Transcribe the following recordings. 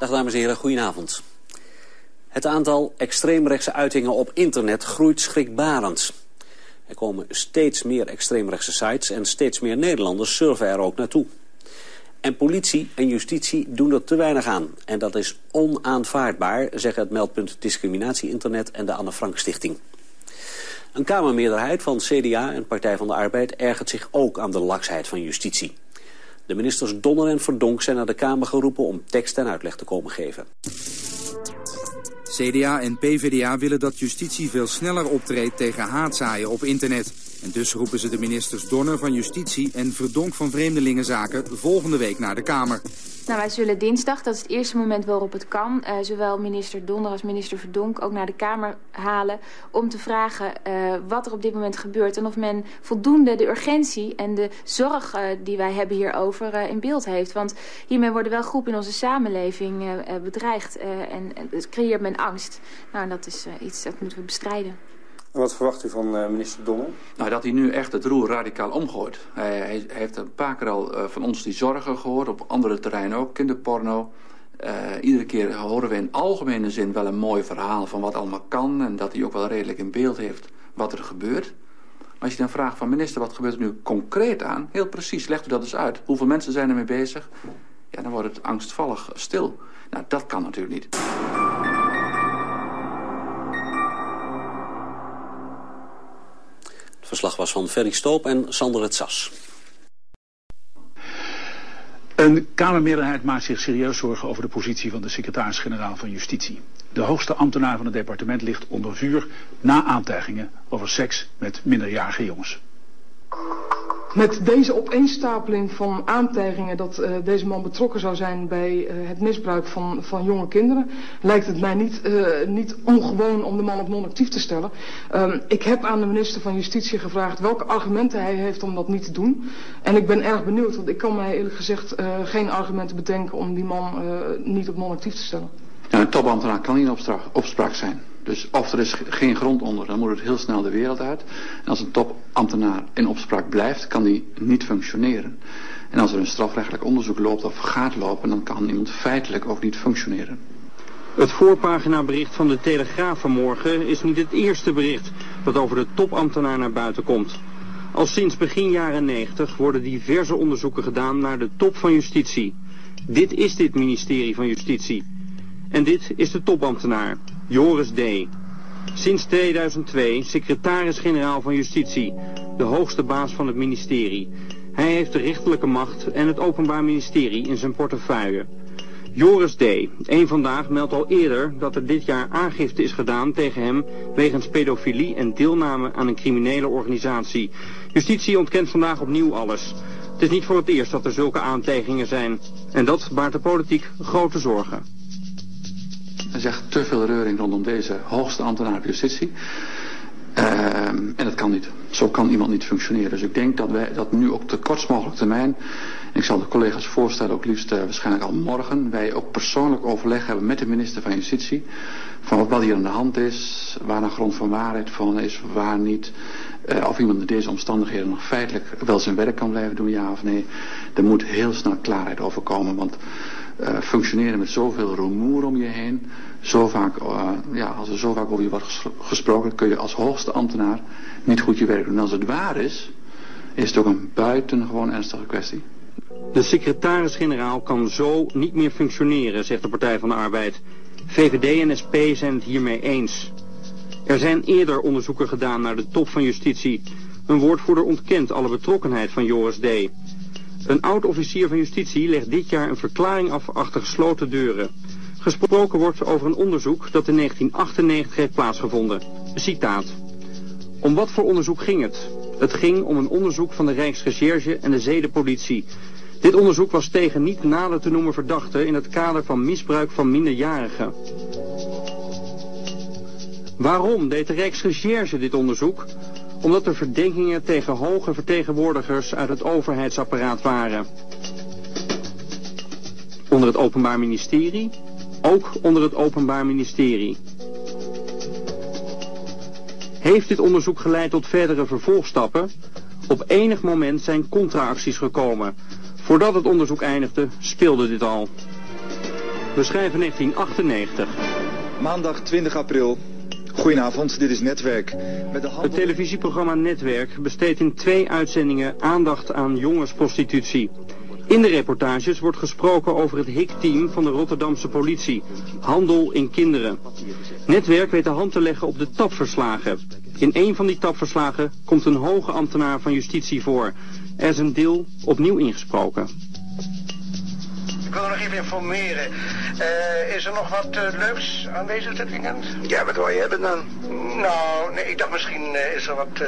Dag dames en heren, goedenavond. Het aantal extreemrechtse uitingen op internet groeit schrikbarend. Er komen steeds meer extreemrechtse sites en steeds meer Nederlanders surfen er ook naartoe. En politie en justitie doen er te weinig aan. En dat is onaanvaardbaar, zeggen het meldpunt Discriminatie Internet en de Anne Frank Stichting. Een Kamermeerderheid van CDA en Partij van de Arbeid ergert zich ook aan de laksheid van justitie. De ministers Donner en Verdonk zijn naar de Kamer geroepen om tekst en uitleg te komen geven. CDA en PvdA willen dat justitie veel sneller optreedt tegen haatzaaien op internet. En dus roepen ze de ministers Donner van Justitie en Verdonk van Vreemdelingenzaken volgende week naar de Kamer. Nou, wij zullen dinsdag, dat is het eerste moment waarop het kan... Uh, zowel minister Donner als minister Verdonk ook naar de Kamer halen... om te vragen uh, wat er op dit moment gebeurt... en of men voldoende de urgentie en de zorg uh, die wij hebben hierover in beeld heeft. Want hiermee worden wel groepen in onze samenleving bedreigd... en, en creëert men angst. Nou, dat is iets dat moeten we bestrijden. En wat verwacht u van uh, minister Donner? Nou, dat hij nu echt het roer radicaal omgooit. Hij, heeft een paar keer al uh, van ons die zorgen gehoord, op andere terreinen ook, kinderporno. Uh, iedere keer horen we in algemene zin wel een mooi verhaal van wat allemaal kan... en dat hij ook wel redelijk in beeld heeft wat er gebeurt. Maar als je dan vraagt van minister, wat gebeurt er nu concreet aan? Heel precies, legt u dat eens uit. Hoeveel mensen zijn ermee bezig? Ja, dan wordt het angstvallig stil. Nou, dat kan natuurlijk niet. Verslag was van Ferry Stoop en Sander het Sas. Een Kamermeerderheid maakt zich serieus zorgen over de positie van de secretaris-generaal van Justitie. De hoogste ambtenaar van het departement ligt onder vuur na aantijgingen over seks met minderjarige jongens. Met deze opeenstapeling van aantijgingen dat uh, deze man betrokken zou zijn bij uh, het misbruik van, van jonge kinderen, lijkt het mij niet, uh, niet ongewoon om de man op non-actief te stellen. Um, ik heb aan de minister van Justitie gevraagd welke argumenten hij heeft om dat niet te doen. En ik ben erg benieuwd, want ik kan mij eerlijk gezegd geen argumenten bedenken om die man niet op non-actief te stellen. Een topambtenaar kan niet in opspraak zijn. Dus of er is geen grond onder, dan moet het heel snel de wereld uit. En als een topambtenaar in opspraak blijft, kan die niet functioneren. En als er een strafrechtelijk onderzoek loopt of gaat lopen, dan kan iemand feitelijk ook niet functioneren. Het voorpaginabericht van de Telegraaf vanmorgen is niet het eerste bericht dat over de topambtenaar naar buiten komt. Al sinds begin jaren 90 worden diverse onderzoeken gedaan naar de top van justitie. Dit is dit ministerie van Justitie. En dit is de topambtenaar. Joris D. Sinds 2002 secretaris-generaal van Justitie, de hoogste baas van het ministerie. Hij heeft de rechterlijke macht en het openbaar ministerie in zijn portefeuille. Joris D. Eén Vandaag meldt al eerder dat er dit jaar aangifte is gedaan tegen hem wegens pedofilie en deelname aan een criminele organisatie. Justitie ontkent vandaag opnieuw alles. Het is niet voor het eerst dat er zulke aantijgingen zijn. En dat baart de politiek grote zorgen. Echt te veel reuring rondom deze hoogste ambtenaar op justitie. Uh, en dat kan niet. Zo kan iemand niet functioneren. Dus ik denk dat wij dat nu op de kortst mogelijke termijn, ik zal de collega's voorstellen, ook liefst uh, waarschijnlijk al morgen, wij ook persoonlijk overleg hebben met de minister van Justitie. Van wat hier aan de hand is, waar een grond van waarheid van is, waar niet. Uh, of iemand in deze omstandigheden nog feitelijk wel zijn werk kan blijven doen, ja of nee. Er moet heel snel klaarheid over komen, want uh, functioneren met zoveel rumoer om je heen. Zo vaak, uh, ja, als er zo vaak over je wordt gesproken, kun je als hoogste ambtenaar niet goed je werk doen. En als het waar is, is het ook een buitengewoon ernstige kwestie. De secretaris-generaal kan zo niet meer functioneren, zegt de Partij van de Arbeid. VVD en SP zijn het hiermee eens. Er zijn eerder onderzoeken gedaan naar de top van justitie. Een woordvoerder ontkent alle betrokkenheid van Joris D. Een oud-officier van justitie legt dit jaar een verklaring af achter gesloten deuren. Gesproken wordt over een onderzoek dat in 1998 heeft plaatsgevonden. Citaat. Om wat voor onderzoek ging het? Het ging om een onderzoek van de Rijksrecherche en de zedenpolitie. Dit onderzoek was tegen niet nader te noemen verdachten in het kader van misbruik van minderjarigen. Waarom deed de Rijksrecherche dit onderzoek? Omdat er verdenkingen tegen hoge vertegenwoordigers uit het overheidsapparaat waren. Onder het Openbaar Ministerie, ook onder het Openbaar Ministerie. Heeft dit onderzoek geleid tot verdere vervolgstappen? Op enig moment zijn contra-acties gekomen. Voordat het onderzoek eindigde, speelde dit al. We schrijven 1998. Maandag 20 april. Goedenavond, dit is Netwerk. Het televisieprogramma Netwerk besteedt in twee uitzendingen aandacht aan jongensprostitutie. In de reportages wordt gesproken over het HIK-team van de Rotterdamse politie. Handel in kinderen. Netwerk weet de hand te leggen op de tapverslagen. In een van die tapverslagen komt een hoge ambtenaar van justitie voor. Er is een deel opnieuw ingesproken. Ik wil nog even informeren. Uh, is er nog wat uh, leuks aanwezig dit weekend? Ja, wat wil je hebben dan? Nou, nee, ik dacht misschien uh, is er wat,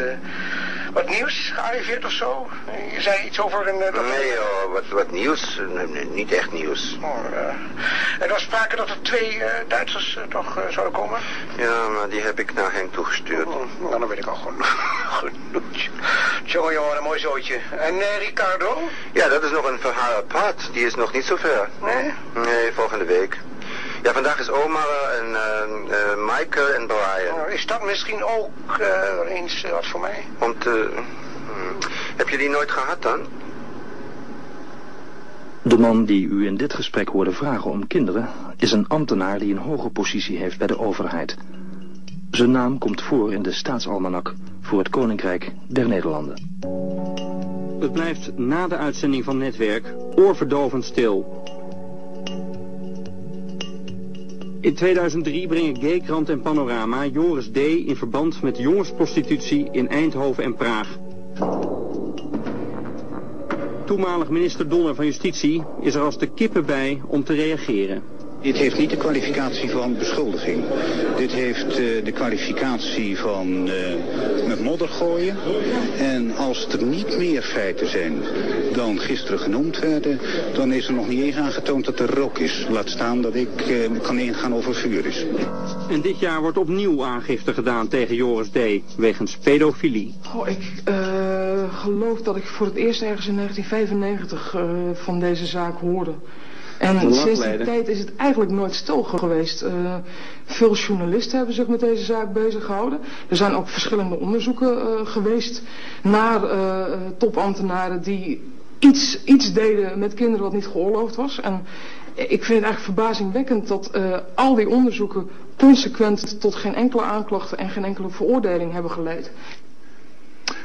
wat nieuws gearriveerd of zo. Je zei iets over een... nee joh, wat, wat nieuws? Niet echt nieuws. Oh, er was sprake dat er twee Duitsers toch zouden komen? Ja, maar die heb ik naar Henk toegestuurd. Oh, nou, dan weet ik al gewoon. Genoeg. Jongen, jongen, een mooi zootje. En Ricardo? Ja, dat is nog een verhaal apart. Die is nog niet zo ver. Nee? Nee, volgende week. Ja, vandaag is Omar en uh, Michael en Brian. Nou, is dat misschien ook uh, eens wat voor mij? Want, uh, heb je die nooit gehad dan? De man die u in dit gesprek hoorde vragen om kinderen... is een ambtenaar die een hoge positie heeft bij de overheid. Zijn naam komt voor in de staatsalmanak voor het Koninkrijk der Nederlanden. Het blijft na de uitzending van Netwerk oorverdovend stil. In 2003 brengen Gaykrant en Panorama Joris D. in verband met jongensprostitutie in Eindhoven en Praag. Toenmalig minister Donner van Justitie is er als de kippen bij om te reageren. Dit heeft niet de kwalificatie van beschuldiging. Dit heeft uh, de kwalificatie van uh, met modder gooien. En als er niet meer feiten zijn dan gisteren genoemd werden, dan is er nog niet eens aangetoond dat er rook is. Laat staan dat ik uh, kan ingaan over vuur is. En dit jaar wordt opnieuw aangifte gedaan tegen Joris D. wegens pedofilie. Oh, ik geloof dat ik voor het eerst ergens in 1995 van deze zaak hoorde. En sinds die tijd is het eigenlijk nooit stil geweest. Uh, veel journalisten hebben zich met deze zaak bezig gehouden. Er zijn ook verschillende onderzoeken uh, geweest naar uh, topambtenaren die iets, iets deden met kinderen wat niet geoorloofd was. En ik vind het eigenlijk verbazingwekkend dat al die onderzoeken consequent tot geen enkele aanklachten en geen enkele veroordeling hebben geleid.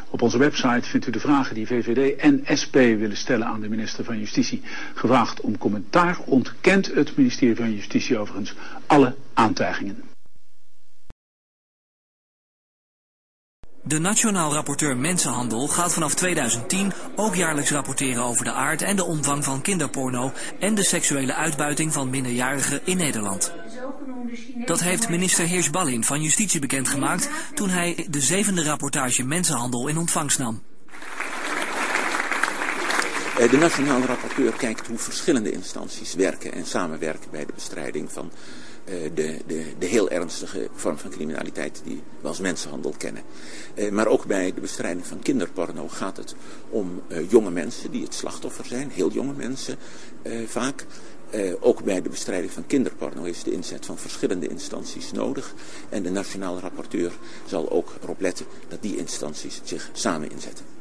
Op onze website vindt u de vragen die VVD en SP willen stellen aan de minister van Justitie. Gevraagd om commentaar ontkent het ministerie van Justitie overigens alle aantijgingen. De Nationaal Rapporteur Mensenhandel gaat vanaf 2010 ook jaarlijks rapporteren over de aard en de omvang van kinderporno en de seksuele uitbuiting van minderjarigen in Nederland. Dat heeft minister Heers-Ballin van Justitie bekendgemaakt toen hij de zevende rapportage mensenhandel in ontvangst nam. Eh, de nationale rapporteur kijkt hoe verschillende instanties werken en samenwerken bij de bestrijding van uh, de, de, de, heel ernstige vorm van criminaliteit die we als mensenhandel kennen. Uh, maar ook bij de bestrijding van kinderporno gaat het om jonge mensen die het slachtoffer zijn, heel jonge mensen vaak. Ook bij de bestrijding van kinderporno is de inzet van verschillende instanties nodig. En de nationale rapporteur zal ook erop letten dat die instanties zich samen inzetten.